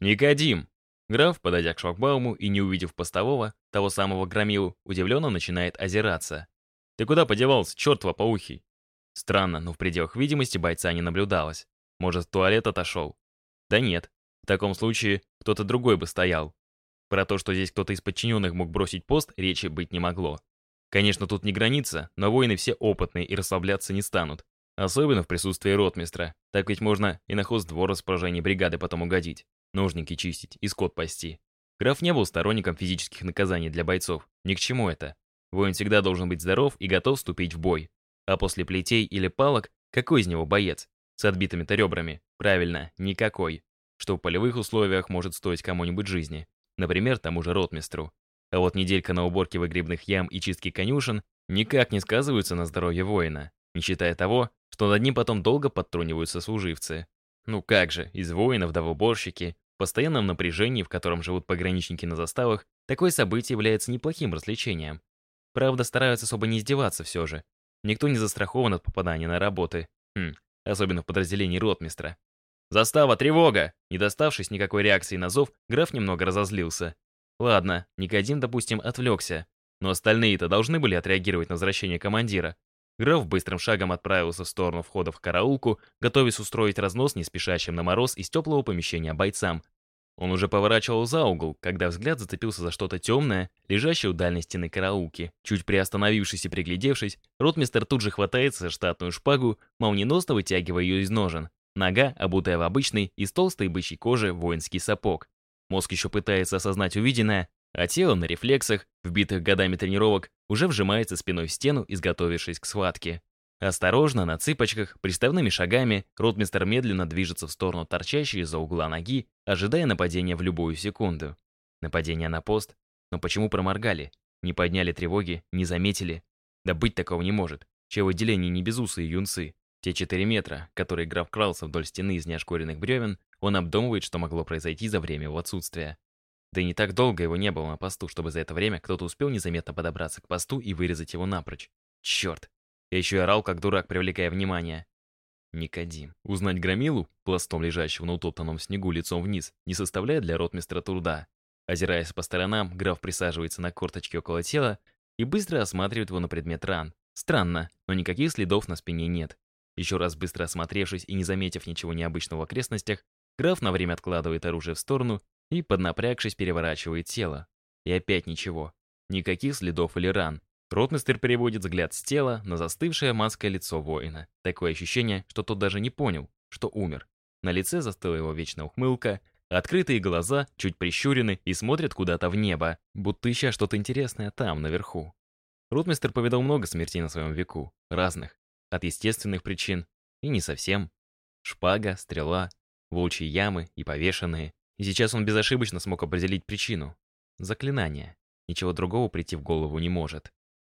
«Никодим!» Граф, подойдя к шлагбауму и не увидев постового, того самого громилу, удивленно начинает озираться. «Ты куда подевался, черт лопоухий?» Странно, но в пределах видимости бойца не наблюдалось. Может, в туалет отошел? Да нет. В таком случае кто-то другой бы стоял. Про то, что здесь кто-то из подчиненных мог бросить пост, речи быть не могло. Конечно, тут не граница, но воины все опытные и расслабляться не станут. Особенно в присутствии ротмистра. Так ведь можно и на хоздвор распоряжение бригады потом угодить. Ножники чистить и скот пасти. Граф не был сторонником физических наказаний для бойцов. Ни к чему это. Воин всегда должен быть здоров и готов вступить в бой. А после плетей или палок, какой из него боец? С отбитыми-то ребрами. Правильно, никакой. Что в полевых условиях может стоить кому-нибудь жизни. Например, тому же ротмистру. А вот неделька на уборке выгребных ям и чистке конюшен никак не сказываются на здоровье воина, не считая того, что над ним потом долго подтруниваются служивцы. Ну как же, из воинов до уборщики, в постоянном напряжении, в котором живут пограничники на заставах, такое событие является неплохим развлечением. Правда, стараются особо не издеваться все же. Никто не застрахован от попадания на работы. Хм, особенно в подразделении ротмистра. «Застава, тревога!» Не доставшись никакой реакции на зов, граф немного разозлился. Ладно, Никодим, допустим, отвлекся. Но остальные-то должны были отреагировать на возвращение командира. Граф быстрым шагом отправился в сторону входа в караулку, готовясь устроить разнос не спешащим на мороз из теплого помещения бойцам. Он уже поворачивал за угол, когда взгляд зацепился за что-то темное, лежащее у дальней стены караулки. Чуть приостановившись и приглядевшись, ротмистер тут же хватается за штатную шпагу, молниеносно вытягивая ее из ножен. Нога, обутая в обычный, из толстой бычьей кожи воинский сапог. Мозг еще пытается осознать увиденное, а тело на рефлексах, вбитых годами тренировок, уже вжимается спиной в стену, изготовившись к схватке. Осторожно, на цыпочках, приставными шагами, ротмистер медленно движется в сторону торчащей из-за угла ноги, ожидая нападения в любую секунду. Нападение на пост? Но почему проморгали? Не подняли тревоги, не заметили? Да быть такого не может. Че в отделении не безусые юнцы. Те четыре метра, которые граф крался вдоль стены из неошкуренных бревен, он обдумывает, что могло произойти за время его отсутствия. Да и не так долго его не было на посту, чтобы за это время кто-то успел незаметно подобраться к посту и вырезать его напрочь. Черт! Я еще и орал, как дурак, привлекая внимание. Никодим. Узнать громилу, пластом лежащего на утоптанном снегу лицом вниз, не составляет для ротмистра труда. Озираясь по сторонам, граф присаживается на корточки около тела и быстро осматривает его на предмет ран. Странно, но никаких следов на спине нет. Еще раз быстро осмотревшись и не заметив ничего необычного в окрестностях, граф на время откладывает оружие в сторону и, поднапрягшись, переворачивает тело. И опять ничего. Никаких следов или ран. Ротмистер переводит взгляд с тела на застывшее маской лицо воина. Такое ощущение, что тот даже не понял, что умер. На лице застыла его вечная ухмылка, открытые глаза чуть прищурены и смотрят куда-то в небо, будто ища что-то интересное там, наверху. Ротмистер повидал много смертей на своем веку, разных. От естественных причин и не совсем. Шпага, стрела, волчьи ямы и повешенные. И сейчас он безошибочно смог определить причину. Заклинание. Ничего другого прийти в голову не может.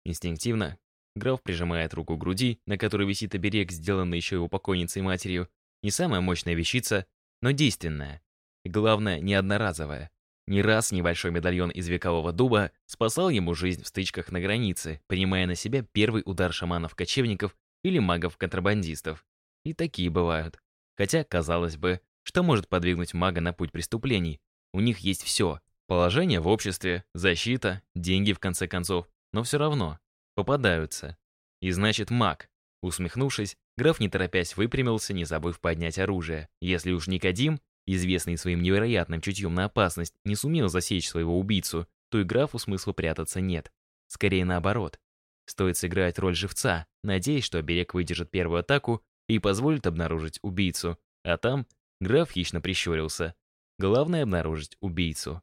Инстинктивно граф прижимает руку к груди, на которой висит оберег, сделанный еще его покойницей матерью. Не самая мощная вещица, но действенная. И главное, не одноразовая. Не раз небольшой медальон из векового дуба спасал ему жизнь в стычках на границе, принимая на себя первый удар шаманов-кочевников или магов-контрабандистов. И такие бывают. Хотя, казалось бы, что может подвигнуть мага на путь преступлений? У них есть все. Положение в обществе, защита, деньги в конце концов. Но все равно. Попадаются. И значит маг. Усмехнувшись, граф не торопясь выпрямился, не забыв поднять оружие. Если уж Никодим, известный своим невероятным чутьем на опасность, не сумел засечь своего убийцу, то и графу смысла прятаться нет. Скорее наоборот. Стоит сыграть роль живца, надеясь, что оберег выдержит первую атаку и позволит обнаружить убийцу. А там граф хищно прищурился. Главное — обнаружить убийцу.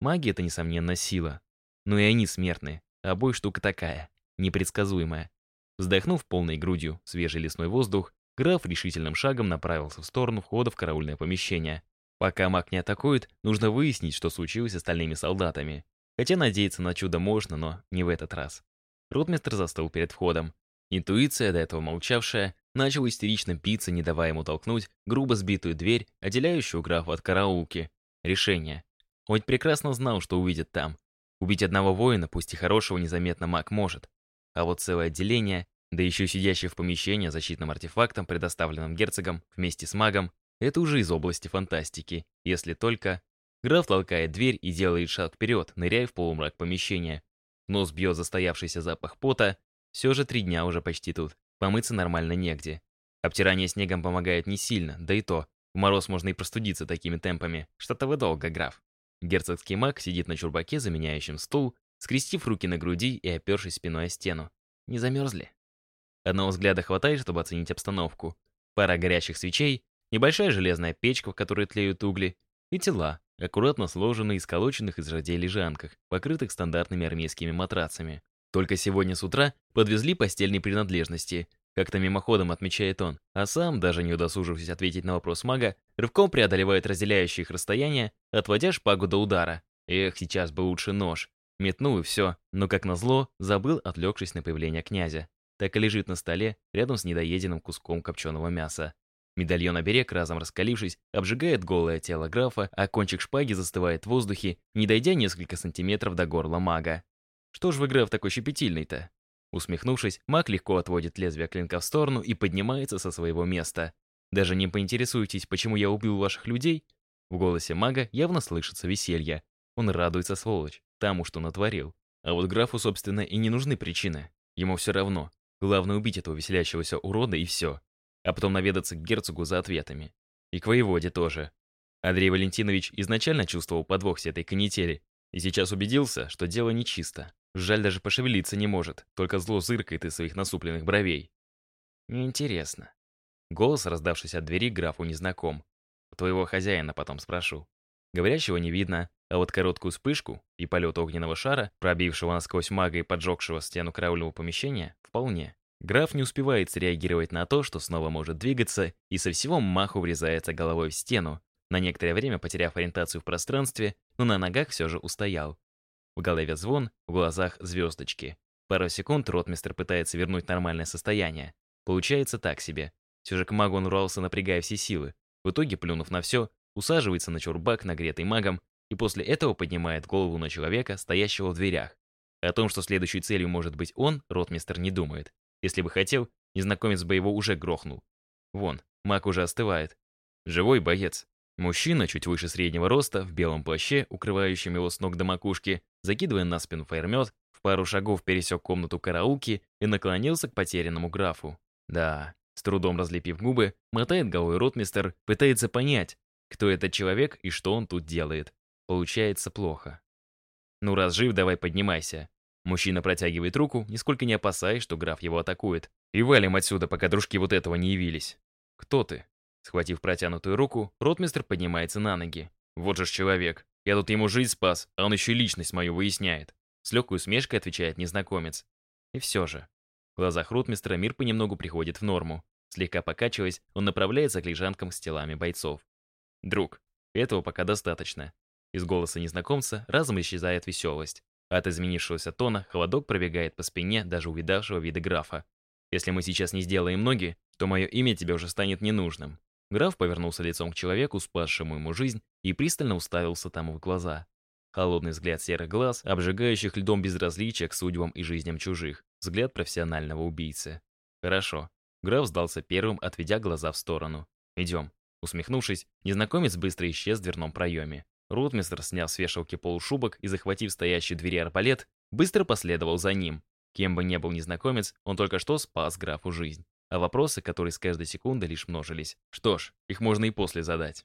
Магия — это, несомненно, сила. Но и они смертны. А бой штука такая, непредсказуемая. Вздохнув полной грудью свежий лесной воздух, граф решительным шагом направился в сторону входа в караульное помещение. Пока маг не атакует, нужно выяснить, что случилось с остальными солдатами. Хотя надеяться на чудо можно, но не в этот раз. Ротмистр застыл перед входом. Интуиция, до этого молчавшая, начала истерично биться, не давая ему толкнуть грубо сбитую дверь, отделяющую графа от караулки. Решение. Он прекрасно знал, что увидит там. Убить одного воина, пусть и хорошего, незаметно маг может. А вот целое отделение, да еще сидящее в помещении защитным артефактом, предоставленным герцогом, вместе с магом, Это уже из области фантастики, если только... Граф толкает дверь и делает шаг вперед, ныряя в полумрак помещения. Нос бьет застоявшийся запах пота. Все же три дня уже почти тут. Помыться нормально негде. Обтирание снегом помогает не сильно, да и то. В мороз можно и простудиться такими темпами. Что-то вы долго, граф. Герцогский маг сидит на чурбаке, заменяющем стул, скрестив руки на груди и опершись спиной о стену. Не замерзли? Одного взгляда хватает, чтобы оценить обстановку. Пара горящих свечей, небольшая железная печка, в которой тлеют угли, и тела, аккуратно сложенные и сколоченных из жадей лежанках, покрытых стандартными армейскими матрацами. Только сегодня с утра подвезли постельные принадлежности, как-то мимоходом отмечает он, а сам, даже не удосужившись ответить на вопрос мага, рывком преодолевает разделяющие их расстояние, отводя шпагу до удара. Эх, сейчас бы лучше нож. Метнул и все, но, как назло, забыл, отвлекшись на появление князя. Так и лежит на столе, рядом с недоеденным куском копченого мяса. Медальон-оберег, разом раскалившись, обжигает голое тело графа, а кончик шпаги застывает в воздухе, не дойдя несколько сантиметров до горла мага. Что ж вы, граф, такой щепетильный-то? Усмехнувшись, маг легко отводит лезвие клинка в сторону и поднимается со своего места. Даже не поинтересуетесь, почему я убил ваших людей? В голосе мага явно слышится веселье. Он радуется, сволочь, тому, что натворил. А вот графу, собственно, и не нужны причины. Ему все равно. Главное убить этого веселящегося урода и все а потом наведаться к герцогу за ответами. И к воеводе тоже. Андрей Валентинович изначально чувствовал подвох с этой канители, и сейчас убедился, что дело нечисто. Жаль, даже пошевелиться не может, только зло зыркает из своих насупленных бровей. Интересно. Голос, раздавшись от двери, графу незнаком. У твоего хозяина потом спрошу. Говорящего не видно, а вот короткую вспышку и полет огненного шара, пробившего насквозь мага и поджегшего стену караульного помещения, вполне. Граф не успевает среагировать на то, что снова может двигаться, и со всего маху врезается головой в стену, на некоторое время потеряв ориентацию в пространстве, но на ногах все же устоял. В голове звон, в глазах звездочки. Пару секунд ротмистр пытается вернуть нормальное состояние. Получается так себе. Все же к магу он урвался, напрягая все силы. В итоге, плюнув на все, усаживается на чурбак, нагретый магом, и после этого поднимает голову на человека, стоящего в дверях. О том, что следующей целью может быть он, ротмистр не думает. Если бы хотел, незнакомец бы его уже грохнул. Вон, маг уже остывает. Живой боец. Мужчина, чуть выше среднего роста, в белом плаще, укрывающем его с ног до макушки, закидывая на спину фаермет, в пару шагов пересек комнату караулки и наклонился к потерянному графу. Да, с трудом разлепив губы, мотает головой ротмистер, пытается понять, кто этот человек и что он тут делает. Получается плохо. «Ну, раз жив, давай поднимайся. Мужчина протягивает руку, нисколько не опасаясь, что граф его атакует. И валим отсюда, пока дружки вот этого не явились. «Кто ты?» Схватив протянутую руку, ротмистр поднимается на ноги. «Вот же ж человек. Я тут ему жизнь спас, а он еще личность мою выясняет». С легкой усмешкой отвечает незнакомец. И все же. В глазах ротмистра мир понемногу приходит в норму. Слегка покачиваясь, он направляется к лежанкам с телами бойцов. «Друг, этого пока достаточно». Из голоса незнакомца разом исчезает веселость. От изменившегося тона холодок пробегает по спине даже увидавшего вида графа. «Если мы сейчас не сделаем ноги, то мое имя тебе уже станет ненужным». Граф повернулся лицом к человеку, спасшему ему жизнь, и пристально уставился тому в глаза. Холодный взгляд серых глаз, обжигающих льдом безразличия к судьбам и жизням чужих. Взгляд профессионального убийцы. «Хорошо». Граф сдался первым, отведя глаза в сторону. «Идем». Усмехнувшись, незнакомец быстро исчез в дверном проеме. Ротмистр, сняв с вешалки полушубок и захватив стоящий в двери арбалет, быстро последовал за ним. Кем бы ни был незнакомец, он только что спас графу жизнь. А вопросы, которые с каждой секунды лишь множились. Что ж, их можно и после задать.